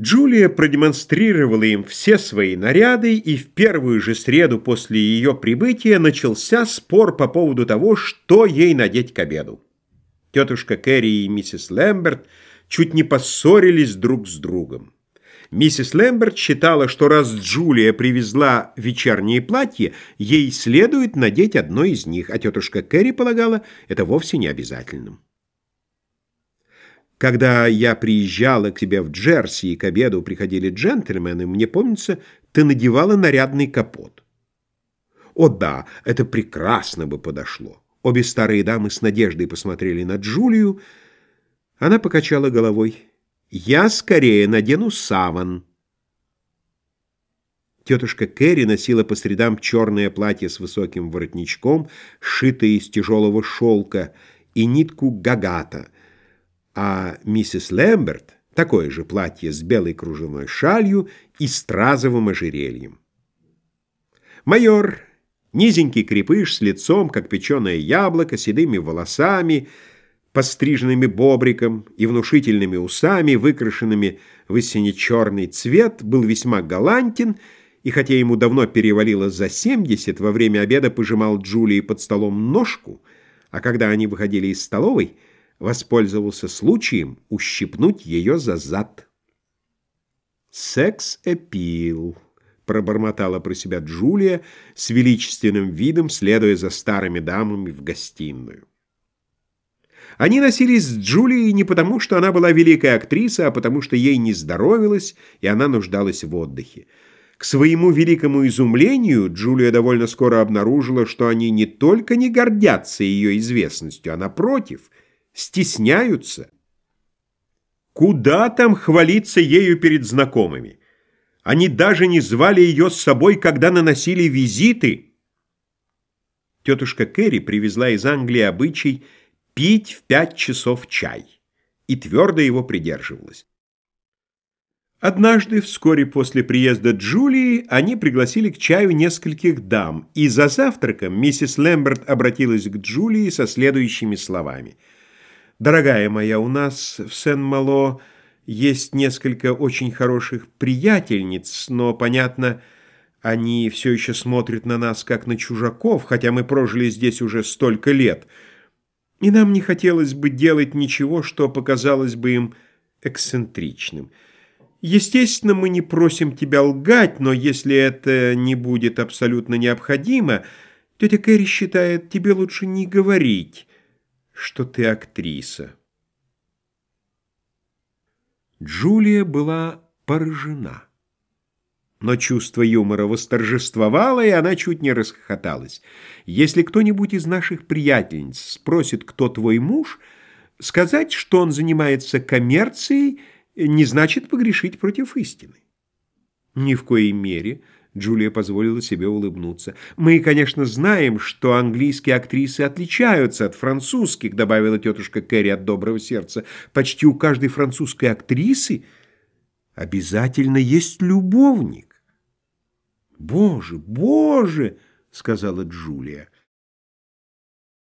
Джулия продемонстрировала им все свои наряды, и в первую же среду после ее прибытия начался спор по поводу того, что ей надеть к обеду. Тетушка Кэрри и миссис Лэмберт чуть не поссорились друг с другом. Миссис Лэмберт считала, что раз Джулия привезла вечернее платье, ей следует надеть одно из них, а тетушка Кэрри полагала это вовсе не обязательным. Когда я приезжала к тебе в Джерси и к обеду приходили джентльмены, мне помнится, ты надевала нарядный капот. О да, это прекрасно бы подошло. Обе старые дамы с надеждой посмотрели на Джулию. Она покачала головой. Я скорее надену саван. Тетушка Кэрри носила по средам черное платье с высоким воротничком, сшитое из тяжелого шелка, и нитку гагата — а миссис Лэмберт такое же платье с белой кружевной шалью и стразовым ожерельем. Майор, низенький крепыш с лицом, как печеное яблоко, седыми волосами, постриженными бобриком и внушительными усами, выкрашенными в сине-черный цвет, был весьма галантен, и хотя ему давно перевалило за 70, во время обеда пожимал Джулии под столом ножку, а когда они выходили из столовой – воспользовался случаем ущипнуть ее за зад. «Секс-эпил», — пробормотала про себя Джулия с величественным видом, следуя за старыми дамами в гостиную. Они носились с Джулией не потому, что она была великая актриса, а потому, что ей не здоровилось, и она нуждалась в отдыхе. К своему великому изумлению Джулия довольно скоро обнаружила, что они не только не гордятся ее известностью, а, напротив — стесняются. Куда там хвалиться ею перед знакомыми? Они даже не звали ее с собой, когда наносили визиты. Тетушка Кэрри привезла из Англии обычай пить в пять часов чай и твердо его придерживалась. Однажды, вскоре после приезда Джулии, они пригласили к чаю нескольких дам, и за завтраком миссис Лэмберт обратилась к Джулии со следующими словами – Дорогая моя, у нас в Сен-Мало есть несколько очень хороших приятельниц, но, понятно, они все еще смотрят на нас, как на чужаков, хотя мы прожили здесь уже столько лет. И нам не хотелось бы делать ничего, что показалось бы им эксцентричным. Естественно, мы не просим тебя лгать, но если это не будет абсолютно необходимо, тетя Кэрри считает, тебе лучше не говорить» что ты актриса. Джулия была поражена. Но чувство юмора восторжествовало, и она чуть не расхохоталась. Если кто-нибудь из наших приятельниц спросит, кто твой муж, сказать, что он занимается коммерцией, не значит погрешить против истины. Ни в коей мере – Джулия позволила себе улыбнуться. «Мы, конечно, знаем, что английские актрисы отличаются от французских», добавила тетушка Кэрри от доброго сердца. «Почти у каждой французской актрисы обязательно есть любовник». «Боже, боже!» — сказала Джулия.